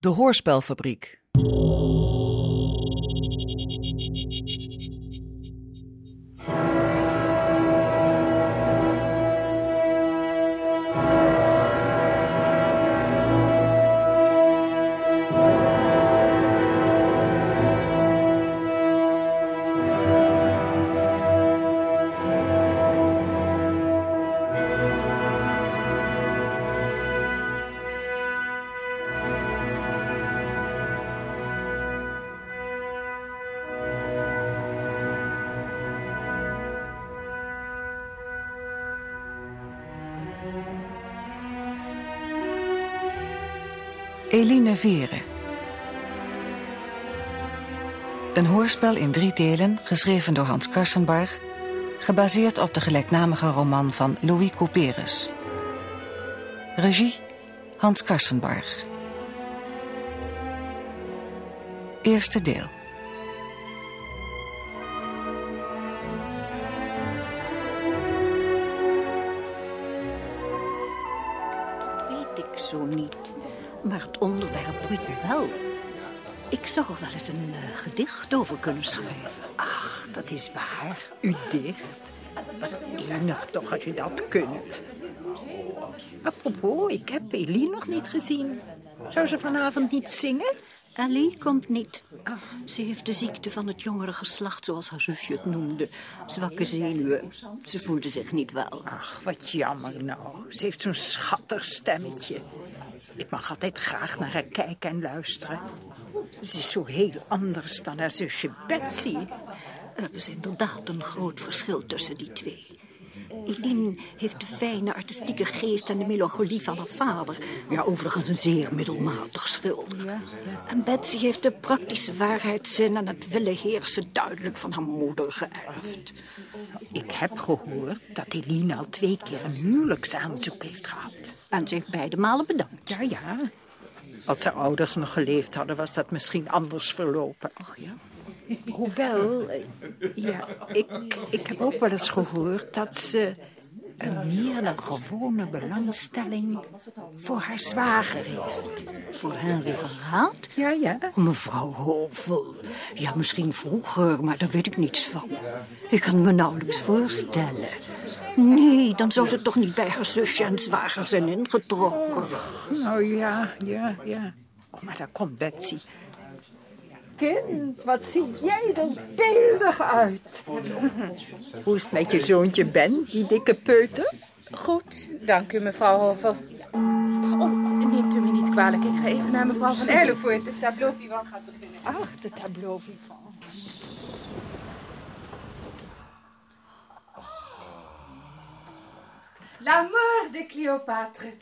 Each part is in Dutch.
De Hoorspelfabriek. Een hoorspel in drie delen, geschreven door Hans Karsenbarg... gebaseerd op de gelijknamige roman van Louis Couperus. Regie Hans Karsenbarg. Eerste deel. Wel. Ik zou er wel eens een eh, gedicht over kunnen schrijven. Ach, dat is waar. U dicht. Wat enig toch als je dat kunt. Apropos, ik heb Elie nog niet gezien. Zou ze vanavond niet zingen? Ellie komt niet. Ze heeft de ziekte van het jongere geslacht, zoals haar zusje het noemde. Zwakke zenuwen. Ze voelde zich niet wel. Ach, wat jammer nou. Ze heeft zo'n schattig stemmetje. Ik mag altijd graag naar haar kijken en luisteren. Ze is zo heel anders dan haar zusje Betsy. Er is inderdaad een groot verschil tussen die twee. Eline heeft de fijne artistieke geest en de melancholie van haar vader. Ja, overigens een zeer middelmatig schilder. En Betsy heeft de praktische waarheidszin en het willen heersen duidelijk van haar moeder geërfd. Ik heb gehoord dat Eline al twee keer een huwelijksaanzoek heeft gehad. En ze heeft beide malen bedankt. Ja, ja. Als haar ouders nog geleefd hadden, was dat misschien anders verlopen. Ach ja. Hoewel, ja, ik, ik heb ook wel eens gehoord dat ze een meer dan gewone belangstelling voor haar zwager heeft. Voor Henry van Raad? Ja, ja. Mevrouw Hovel. Ja, misschien vroeger, maar daar weet ik niets van. Ik kan me nauwelijks voorstellen. Nee, dan zou ze toch niet bij haar zusje en zwager zijn ingetrokken. Nou ja, ja, ja. Oh, maar daar komt Betsy. Kind, wat ziet jij er beeldig uit. Hoe is het met je zoontje Ben, die dikke peuter? Goed, dank u mevrouw Hovel. Oh, neemt u me niet kwalijk. Ik ga even naar mevrouw van Erlevoort. Het tableau vivant gaat beginnen. Ach, de tableau vivant. La mort de Cléopâtre.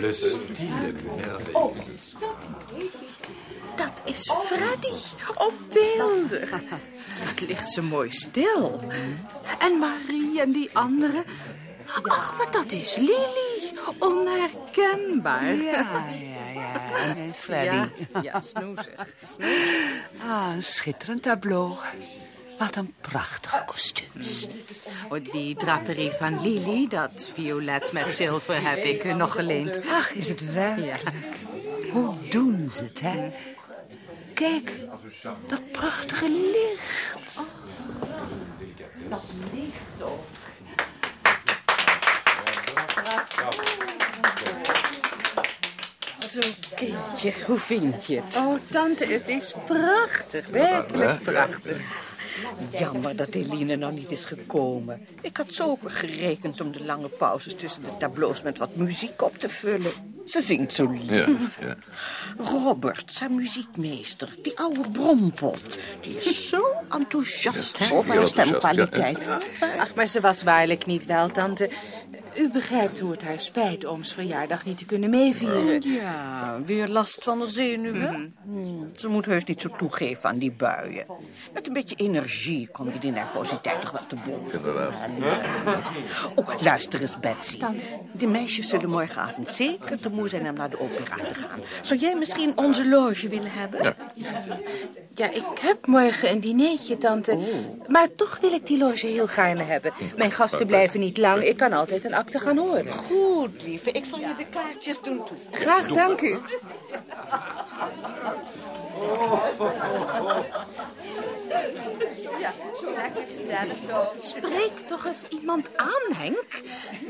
Le style merveilleux. Dat is Freddy. Oh, beeldig. Wat ligt ze mooi stil. En Marie en die andere. Ach, maar dat is Lily. Onherkenbaar. Ja, ja, ja. En Freddy. Ja, ja snoezig. Ah, een schitterend tableau. Wat een prachtige kostuums. Oh, die draperie van Lily, dat violet met zilver, heb ik u nog geleend. Ach, is het werkelijk? Hoe doen ze het, hè? Kijk, dat prachtige licht. Dat licht ook. Zo, kindje, hoe vind je het? Oh, tante, het is prachtig. Werkelijk prachtig. Jammer dat Eline nou niet is gekomen. Ik had zo gerekend om de lange pauzes tussen de tableaus met wat muziek op te vullen. Ze zingt zo lief. Ja, ja. Robert, zijn muziekmeester, die oude brompot, die is zo enthousiast hè, over haar stemkwaliteit. Ach, maar ze was waarlijk niet wel, tante. U begrijpt hoe het haar spijt ooms verjaardag niet te kunnen meevieren. Ja, weer last van haar zenuwen. Hmm, Ze moet heus niet zo toegeven aan die buien. Met een beetje energie kom je die nervositeit toch wel te boven. Inderdaad. Oh, luister eens, Betsy. Die meisjes zullen morgenavond zeker te moe zijn om naar de opera te gaan. Zou jij misschien onze loge willen hebben? Ja. Ja, ik heb morgen een dinertje, tante. Maar toch wil ik die loge heel gaarne hebben. Mijn gasten blijven niet lang. Ik kan altijd een te gaan horen. Goed, lieve. Ik zal je de kaartjes doen toe. Graag, dank u. Spreek toch eens iemand aan, Henk.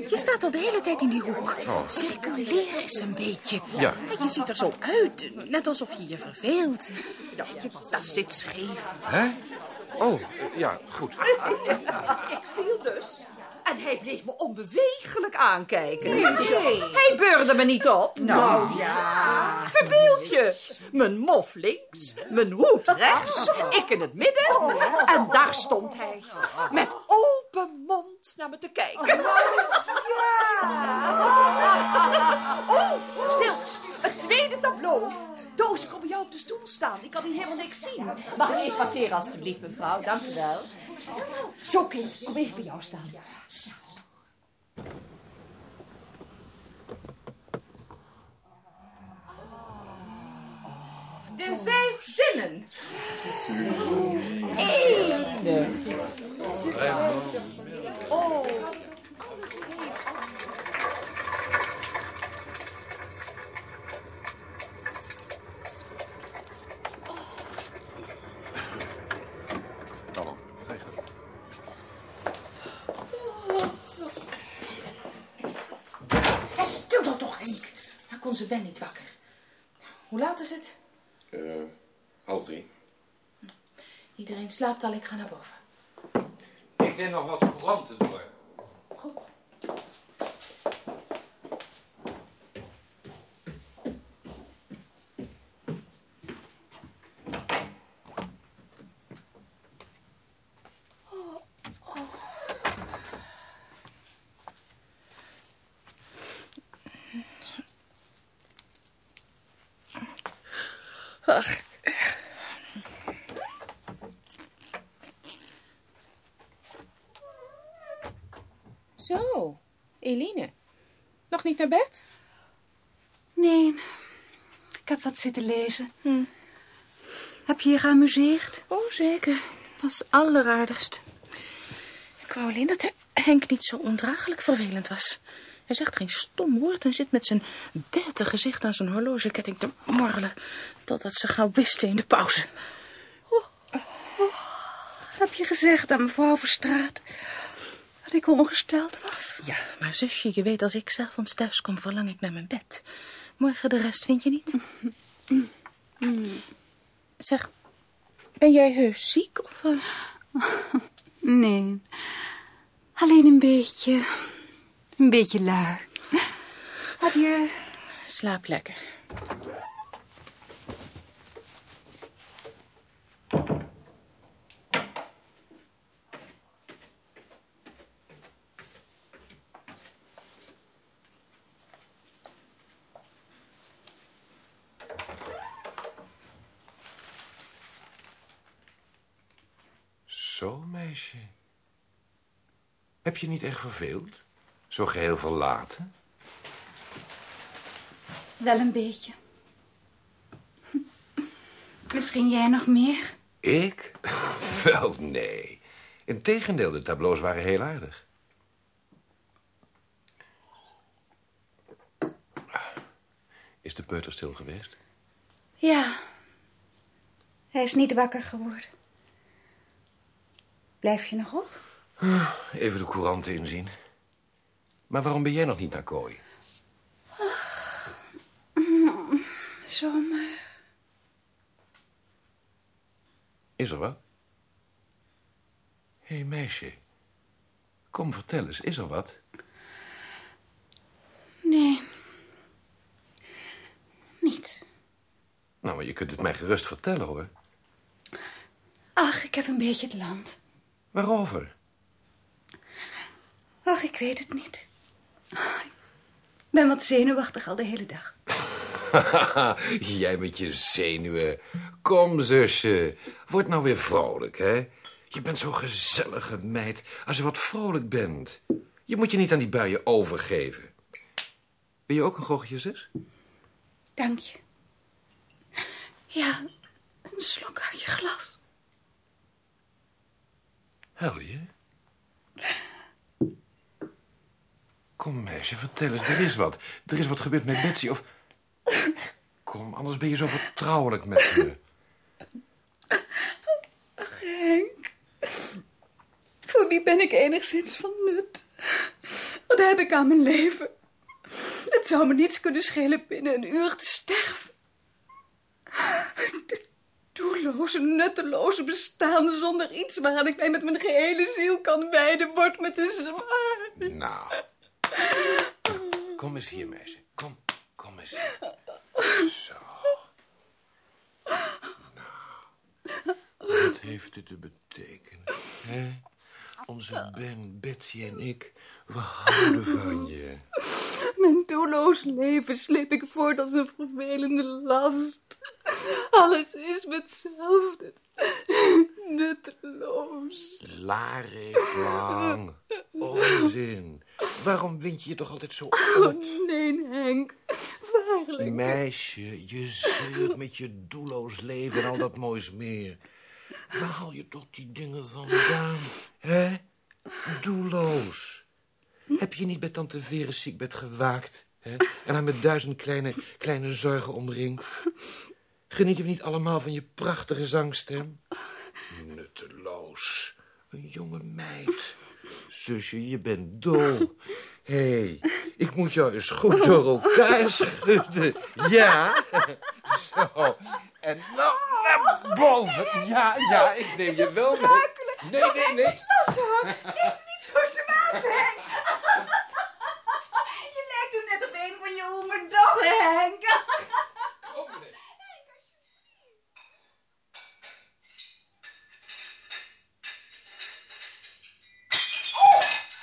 Je staat al de hele tijd in die hoek. Circuleer eens een beetje. Ja. Je ziet er zo uit, net alsof je je verveelt. Je tas zit scheef. Hè? Oh, ja, goed. Ik viel dus. En hij bleef me onbewegelijk aankijken. Hij beurde me niet op. Nou ja. Verbeeld je. Mijn mof links, mijn hoed rechts, ik in het midden. En daar stond hij. Met open mond naar me te kijken. Oh, stil. Het tweede tableau. Doos, kom bij jou op de stoel staan. Ik kan hier helemaal niks zien. Mag ik even passeren, alstublieft, mevrouw? Dank u wel. Zo, kind, kom even bij jou staan. De vijf zinnen. Hallo, ga je gang. Ja, stil dan toch, Henk. Maar kon ze Ben niet wakker. Hoe laat is het? Eh, half drie. Iedereen slaapt al, ik ga naar boven. Ik neem nog wat couranten door. Goed. Zo, Eline. Nog niet naar bed? Nee, ik heb wat zitten lezen. Heb je je geamuseerd? Oh, zeker. Dat is alleraardigst. Ik wou alleen dat Henk niet zo ondraaglijk vervelend was. Hij zegt geen stom woord en zit met zijn bette gezicht aan zijn horlogeketting te morrelen. Totdat ze gauw wisten in de pauze. Heb je gezegd aan mevrouw Verstraat dat ik ongesteld was? Ja, maar zusje, je weet als ik s'avonds thuis kom, verlang ik naar mijn bed. Morgen de rest vind je niet? Zeg, ben jij heus ziek of... eh? Nee, alleen een beetje, een beetje lui. Adieu. Slaap lekker. Zo, meisje. Heb je niet echt verveeld? Zo geheel verlaten? Wel een beetje. Misschien jij nog meer? Ik? Wel, nee. Integendeel, de tableaus waren heel aardig. Is de peuter stil geweest? Ja. Hij is niet wakker geworden. Blijf je nog op? Even de couranten inzien. Maar waarom ben jij nog niet naar kooi? Zomaar. Is er wat? Hé, hey, meisje. Kom, vertel eens, is er wat? Nee. Niets. Nou, maar je kunt het mij gerust vertellen, hoor. Ach, ik heb een beetje het land. Waarover? Ach, ik weet het niet. Ik ben wat zenuwachtig al de hele dag. Jij met je zenuwen. Kom, zusje. Word nou weer vrolijk, hè? Je bent zo'n gezellige meid als je wat vrolijk bent. Je moet je niet aan die buien overgeven. Wil je ook een gochje, zus? Dank je. Ja, een slok uit je glas. Huil je? Kom, meisje, vertel eens, er is wat. Er is wat gebeurd met Betsy, of... Kom, anders ben je zo vertrouwelijk met me. Ach, Henk. Voor wie ben ik enigszins van nut? Wat heb ik aan mijn leven? Het zou me niets kunnen schelen binnen een uur te sterven. Dit doelloze, nutteloze bestaan zonder iets waaraan ik mij met mijn gehele ziel kan wijden, wordt me te zwaar. Nou. Kom eens hier, meisje. Kom, kom eens. Zo. Nou. Wat heeft het te betekenen? Hè? Onze Ben, Betsy en ik, we houden van je. Mijn doelloos leven sleep ik voort als een vervelende last. Alles is hetzelfde. Nutteloos. Lariflang. Onzin. Waarom wind je je toch altijd zo op? Oh, nee, Henk. Waarlijk. Meisje, je zeurt met je doelloos leven en al dat moois meer. Waar haal je toch die dingen vandaan, hè? Doelloos. Heb je niet bij tante Veres ziekbed gewaakt, hè? En haar met duizend kleine, kleine zorgen omringd? Genieten we niet allemaal van je prachtige zangstem? Nutteloos. Een jonge meid. Zusje, je bent dol. Hé, hey, ik moet jou eens goed door elkaar schudden. Ja, zo. En nou naar boven. Ja, ja, ik neem je wel mee. Nee, nee, nee. Hoor. Is het niet zo te maat, Henk? Je lijkt nu net op een van je hoemerdoggen, Henk.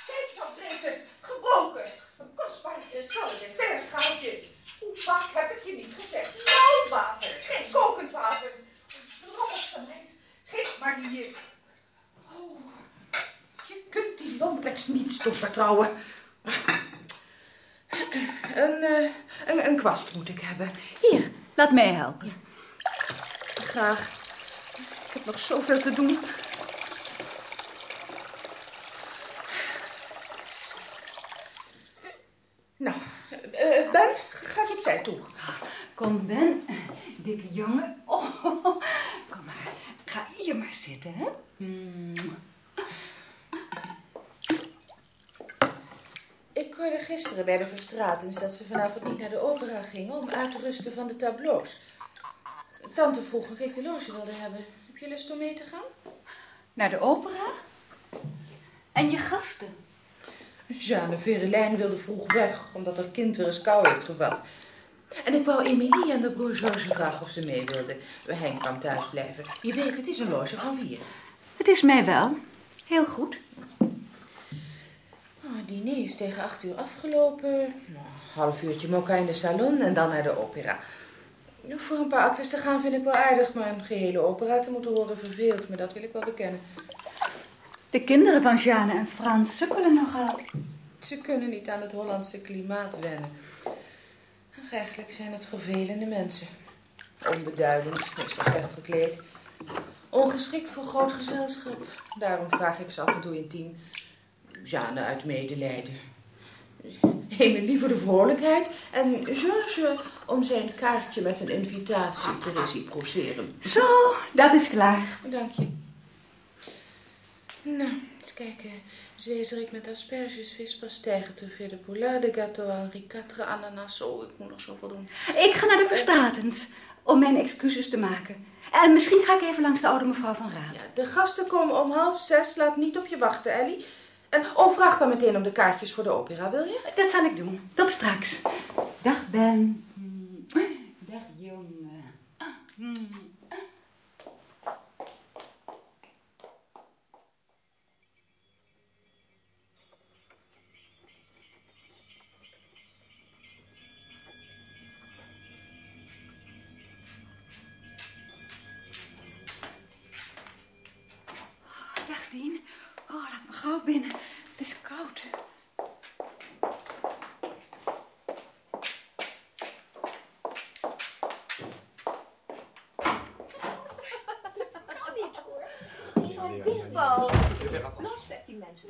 Kijk van Britten, gebroken. Een kristallen dessertschaaltje. Hoe vaak heb ik je niet gezegd? Noodwater, geen kokend water. Meid, geef maar hier. Oh, je kunt die lompets niet toevertrouwen. Een, eh, een, een kwast moet ik hebben. Hier, laat mij helpen. Graag. Ik heb nog zoveel te doen. Nou, eh, Ben, ga eens opzij toe. Kom, Ben. Dikke jongen. Oh, kom maar. Ga hier maar zitten, hè? Ik hoorde gisteren bij de Verstratens dat ze vanavond niet naar de opera gingen om uit te rusten van de tableaus. Tante vroeg of ik de loge wilde hebben. Heb je lust om mee te gaan? Naar de opera? En je gasten? Jeanne Verelijn wilde vroeg weg, omdat haar kind weer eens kou heeft gevat. En ik wou Emilie en de broer George vragen of ze mee wilden. Henk kan thuis blijven. Je weet, het is een loge van vier. Het is mij wel. Heel goed. Oh, het diner is tegen acht uur afgelopen. Nou, half uurtje mokka in de salon en dan naar de opera. Voor een paar actes te gaan vind ik wel aardig, maar een gehele opera te moeten horen verveelt me. Dat wil ik wel bekennen. De kinderen van Jeanne en Frans sukkelen nogal. Ze kunnen niet aan het Hollandse klimaat wennen. Eigenlijk zijn het vervelende mensen. Onbeduidend, meestal slecht gekleed. Ongeschikt voor groot gezelschap. Daarom vraag ik ze af en toe intiem. Jeanne uit medelijden. Emilie voor de vrolijkheid. En George om zijn kaartje met een invitatie te reciproceren. Zo, dat is klaar. Dank je. Nou, eens kijken. Zezerik met asperges, vispastijgen, truffé de poulard, de gâteau Henri IV, ananas. Oh, ik moet nog zoveel doen. Ik ga naar de Verstatens om mijn excuses te maken. En misschien ga ik even langs de oude mevrouw van Raad. Ja, de gasten komen om half zes. Laat niet op je wachten, Ellie. En oh, vraag dan meteen om de kaartjes voor de opera, wil je? Dat zal ik doen. Tot straks. Dag Ben. Dag jongen. Binnen. Het is koud. Kan niet hoor. Los.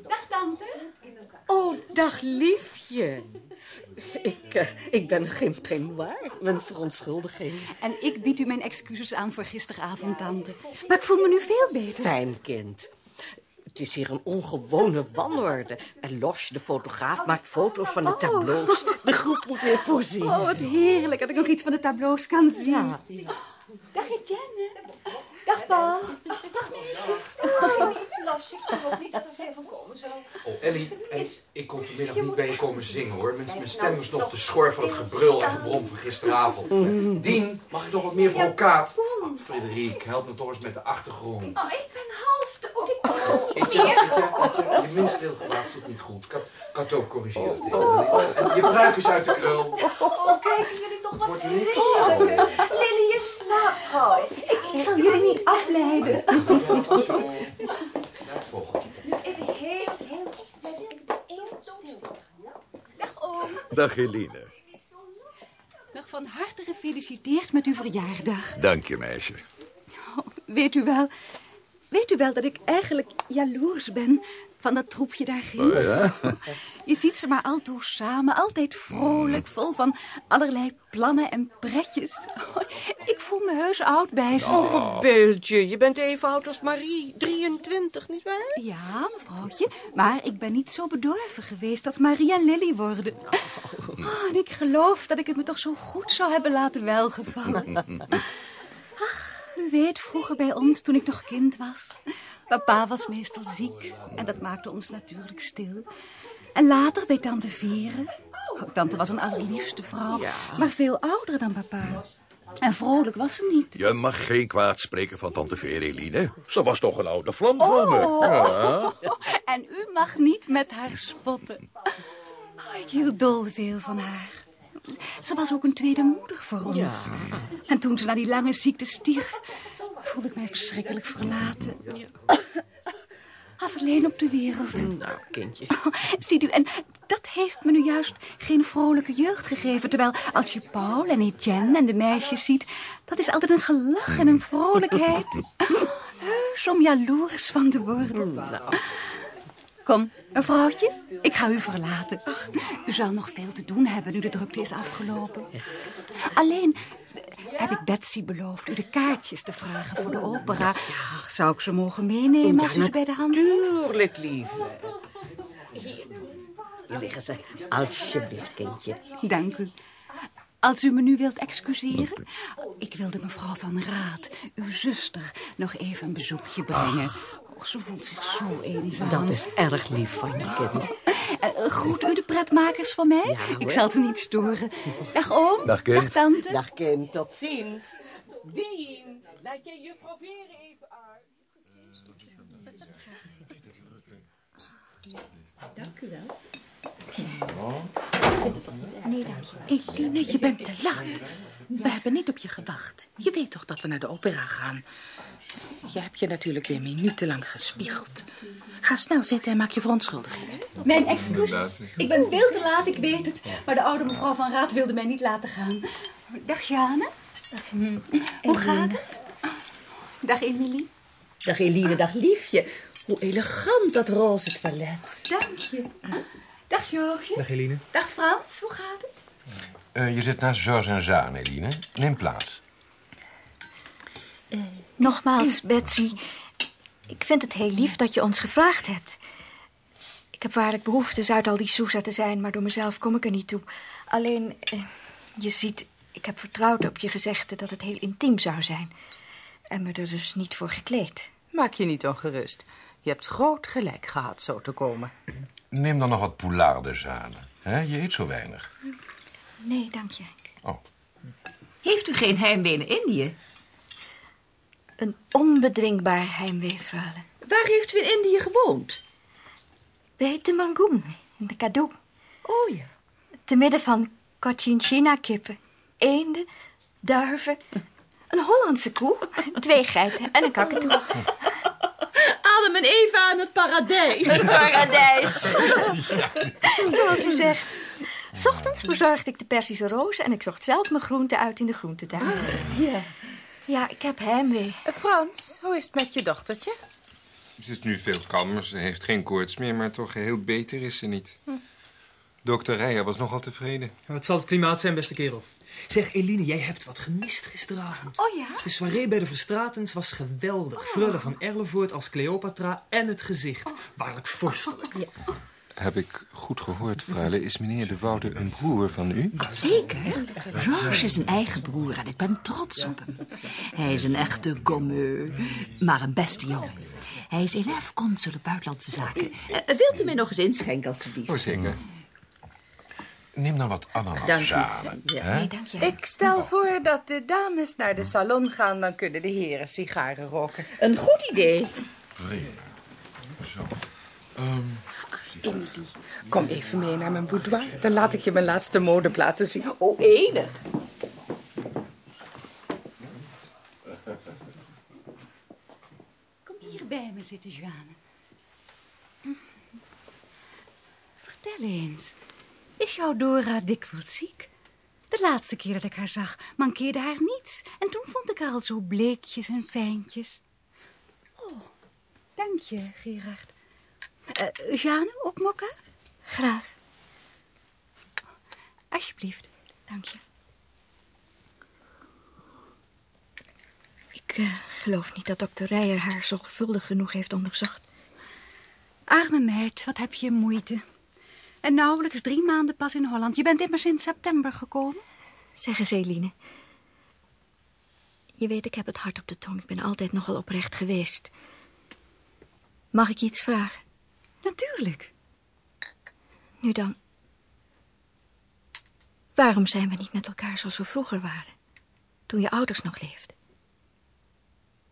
Dag, tante. Oh, dag liefje. Ik, eh, ik ben geen peignoir, mijn verontschuldiging. En ik bied u mijn excuses aan voor gisteravond, tante. Maar ik voel me nu veel beter. Fijn kind. Het is hier een ongewone wanorde. En Los, de fotograaf, maakt foto's van de tableaus. De groep moet weer voorzien. Oh, wat heerlijk dat ik nog iets van de tableaus kan zien. Ja. Dag, Etienne. Dag, Paul. Dag, meisjes. Las, ik geloof niet dat er veel van komen zal. Oh, Ellie, ik kon vanmiddag niet bij je komen zingen hoor. Mijn, mijn stem is nog te schor van het gebrul en gebrom van gisteravond. Dien, mag ik nog wat meer brokaat? Oh, Frederik, help me toch eens met de achtergrond. Oh, ik ben half te... Oh, ik... Weet je, je, je, je minsteelgewaad zit niet goed. Ik had het. En je pruik is uit de krul. Oh, kijken jullie toch wat heerlijk. Lily, je slaapt, hoor. Ik, ik zal jullie niet afleiden. Het volgende. Even heel, heel... Stil. Dag, oom. Dag Eline. Dag van harte gefeliciteerd met uw verjaardag. Dank je, meisje. Weet u wel... Weet u wel dat ik eigenlijk jaloers ben van dat troepje daar ginds? Oh, ja? Je ziet ze maar altoos samen, altijd vrolijk, vol van allerlei plannen en pretjes. Ik voel me heus oud bij ze. Oh, verbeeld je. Je bent even oud als Marie. 23, nietwaar? Ja, mevrouwtje, maar ik ben niet zo bedorven geweest als Marie en Lily worden. Oh, en ik geloof dat ik het me toch zo goed zou hebben laten welgevallen. Ach, u weet, vroeger bij ons, toen ik nog kind was. Papa was meestal ziek en dat maakte ons natuurlijk stil. En later bij tante Veren. Oh, tante was een allerliefste vrouw, maar veel ouder dan papa. En vrolijk was ze niet. Je mag geen kwaad spreken van tante Veer, Eline. Ze was toch een oude vlam van me. Oh. Ja. En u mag niet met haar spotten. Oh, ik hield dol veel van haar. Ze was ook een tweede moeder voor ons. En toen ze na die lange ziekte stierf, voelde ik mij verschrikkelijk verlaten. Als alleen op de wereld. Nou, kindje. Ziet u, en dat heeft me nu juist geen vrolijke jeugd gegeven. Terwijl als je Paul en Etienne en de meisjes ziet... dat is altijd een gelach en een vrolijkheid. Heus om jaloers van te worden. Kom, mevrouwtje, ik ga u verlaten. U zal nog veel te doen hebben nu de drukte is afgelopen. Alleen heb ik Betsy beloofd u de kaartjes te vragen voor de opera. Ach, zou ik ze mogen meenemen als u ze bij de hand? Tuurlijk, lieve. Hier. Hier liggen ze. Alsjeblieft, kindje. Dank u. Als u me nu wilt excuseren. Ik wilde mevrouw van Raad, uw zuster, nog even een bezoekje brengen. Och, ze voelt zich zo eenzaam. Dat is erg lief van je kind. Eh, eh, groet u de pretmakers van mij? Ik zal ze niet storen. Dag oom. Dag, kind. Dag tante. Dag, kind. Tot ziens. Dien, laat jij juffrouw Veren even uit. Dank u wel. Eline, je bent te laat. We hebben niet op je gewacht. Je weet toch dat we naar de opera gaan? Je hebt je natuurlijk weer minutenlang gespiegeld. Ga snel zitten en maak je verontschuldigingen. Mijn excuses. Ik ben veel te laat, ik weet het. Maar de oude mevrouw van Raad wilde mij niet laten gaan. Dag Jane. Hoe gaat het? Dag Emilie. Dag Eline, dag liefje. Hoe elegant dat roze toilet. Dank je. Dag Joosje. Dag Eline. Dag Frans, hoe gaat het? Eh, je zit naast George en Zaan, Eline. Neem plaats. Nogmaals, Betsy. Ik vind het heel lief dat je ons gevraagd hebt. Ik heb waarlijk behoefte Zuid al die Sousa te zijn, maar door mezelf kom ik er niet toe. Alleen, eh, je ziet, ik heb vertrouwd op je gezegde dat het heel intiem zou zijn. En me er dus niet voor gekleed. Maak je niet ongerust. Je hebt groot gelijk gehad zo te komen. Neem dan nog wat poularde, Zane. Hè, je eet zo weinig. Nee, dank je. Oh, Heeft u geen heimwee naar Indië? Een onbedwingbaar heimwee, Freule. Waar heeft u in Indië gewoond? Bij de Mangoen, in de Kado. Oh ja. Te midden van Cochinchina-kippen, eenden, duiven, een Hollandse koe, twee geiten en een kakatoe. Adam en Eva aan het paradijs. Een paradijs. Zoals u zegt. 's ochtends verzorgde ik de Persische rozen en ik zocht zelf mijn groenten uit in de groentetuin. Ja. Ja, ik heb heimwee. Eh, Frans, hoe is het met je dochtertje? Ze is nu veel kalmer, ze heeft geen koorts meer, maar toch heel beter is ze niet. Dokter Rijer was nogal tevreden. Wat zal het klimaat zijn, beste kerel? Zeg, Eline, jij hebt wat gemist gisteravond. Oh ja? De soirée bij de Verstratens was geweldig. Freule van Erlevoort als Cleopatra en het gezicht. Waarlijk vorstelijk. Heb ik goed gehoord, Freule? Is meneer de Woude een broer van u? Zeker. Georges is een eigen broer en ik ben trots op hem. Hij is een echte gommeux, maar een beste jongen. Hij is elef consul buitenlandse zaken. Eh, wilt u mij nog eens inschenken, alstublieft? Oh, zeker. Neem dan wat ananas. Ja. hè? Nee, dank je. Ik stel voor dat de dames naar de salon gaan, dan kunnen de heren sigaren roken. Een goed idee. Prima. Zo. Emily, kom even mee naar mijn boudoir. Dan laat ik je mijn laatste modeplaten zien. Oh, enig. Kom hier bij me zitten, Jeanne. Vertel eens. Is jouw Dora dikwijls ziek? De laatste keer dat ik haar zag, mankeerde haar niets. En toen vond ik haar al zo bleekjes en fijntjes. Oh, dank je, Gerard. Eh Jeanne, ook mokka? Graag. Alsjeblieft, dank je. Ik eh, geloof niet dat dokter Rijer haar zorgvuldig genoeg heeft onderzocht. Arme meid, wat heb je moeite. En nauwelijks drie maanden pas in Holland. Je bent immers in september gekomen. Zeg eens, Eline. Je weet, ik heb het hart op de tong. Ik ben altijd nogal oprecht geweest. Mag ik je iets vragen? Natuurlijk. Nu dan. Waarom zijn we niet met elkaar zoals we vroeger waren? Toen je ouders nog leefden.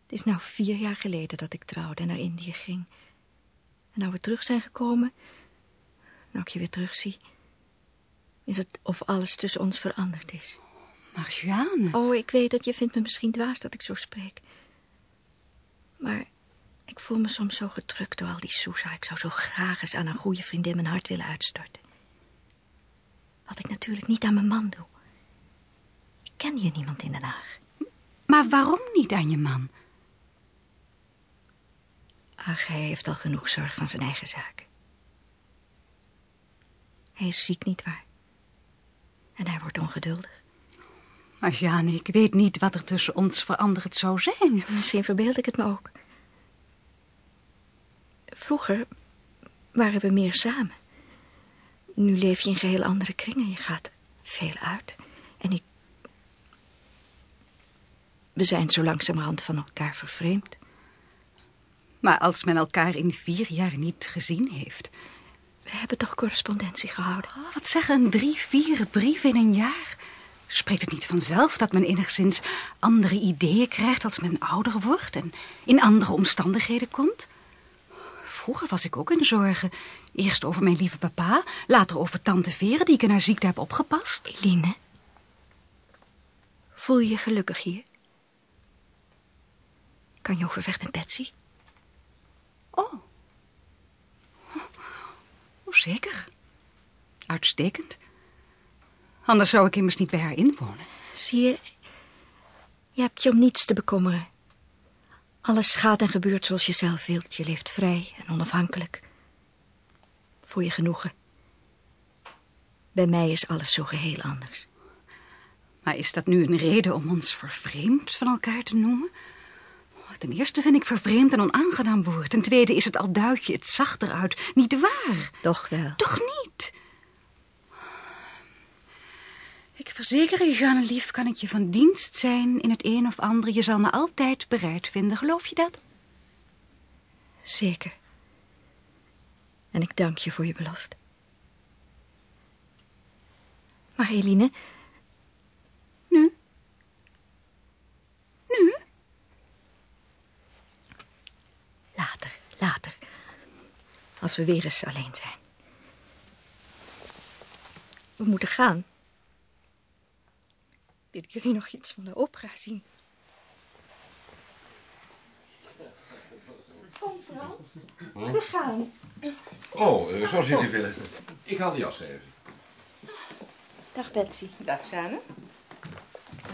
Het is nou vier jaar geleden dat ik trouwde en naar Indië ging. En nou we terug zijn gekomen, nou ik je weer terugzie, is het of alles tussen ons veranderd is. Maar Jeanne... Oh, ik weet dat je vindt me misschien dwaas dat ik zo spreek. Maar ik voel me soms zo gedrukt door al die soesa. Ik zou zo graag eens aan een goede vriendin mijn hart willen uitstorten. Wat ik natuurlijk niet aan mijn man doe. Ik ken hier niemand in Den Haag. Maar waarom niet aan je man? Ach, hij heeft al genoeg zorg van zijn eigen zaken. Hij is ziek, nietwaar? En hij wordt ongeduldig. Maar Jeanne, ik weet niet wat er tussen ons veranderd zou zijn. Misschien verbeeld ik het me ook. Vroeger waren we meer samen. Nu leef je in geheel andere kringen. Je gaat veel uit. En ik... We zijn zo langzamerhand van elkaar vervreemd. Maar als men elkaar in vier jaar niet gezien heeft... We hebben toch correspondentie gehouden? Oh, wat zeggen drie, vier brieven in een jaar? Spreekt het niet vanzelf dat men enigszins andere ideeën krijgt als men ouder wordt en in andere omstandigheden komt? Vroeger was ik ook in zorgen. Eerst over mijn lieve papa, later over tante Vere die ik in haar ziekte heb opgepast. Eline, voel je je gelukkig hier? Kan je overweg met Betsy? Oh. Oh, zeker. Uitstekend. Anders zou ik immers niet bij haar inwonen. Zie je, je hebt je om niets te bekommeren. Alles gaat en gebeurt zoals je zelf wilt. Je leeft vrij en onafhankelijk. Voor je genoegen. Bij mij is alles zo geheel anders. Maar is dat nu een reden om ons vervreemd van elkaar te noemen? Ten eerste vind ik vervreemd een onaangenaam woord. Ten tweede is het al duidje het zachter uit. Niet waar? Toch wel. Toch niet? Ik verzeker je, Jeanne lief, kan ik je van dienst zijn in het een of andere. Je zal me altijd bereid vinden. Geloof je dat? Zeker. En ik dank je voor je belofte. Maar Eline... Nu? Nu? Later, later. Als we weer eens alleen zijn. We moeten gaan. Wil ik jullie nog iets van de opera zien? Kom, Frans. We gaan. Oh, eh, zoals jullie willen. Ik haal de jas even. Dag Betsy. Dag Sjane.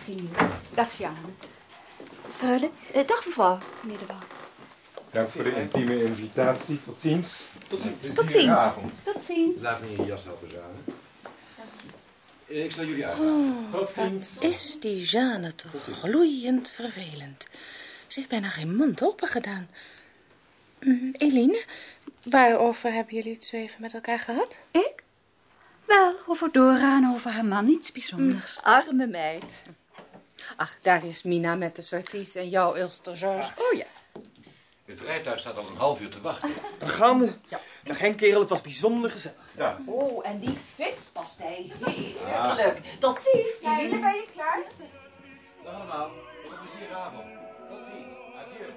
Dag. Dag Jeanne. Freule. Eh, dag mevrouw. Meneer de. Dank voor de intieme invitatie. Tot ziens. Tot ziens. Tot ziens. Tot ziens. Laat me je jas helpen, Zane. Ik zal jullie uit. Oh, Tot ziens. is die Jeanne toch gloeiend vervelend. Ze heeft bijna geen mond open gedaan. Mm, Eline, waarover hebben jullie het zo even met elkaar gehad? Ik? Wel, over Dora en over haar man, niets bijzonders. Arme meid. Ach, daar is Mina met de sorties en jouw Ulster George. Oh ja. Het rijtuig staat al een half uur te wachten. Dan gaan we. Ja. Nou, Dag Henk, kerel, het was bijzonder gezellig. Ja. Oh, en die vispastei. Heerlijk. Dat ziet. Ja, jullie ben je klaar? Dag allemaal. Tot plezierige avond. Tot ziens. Adieu.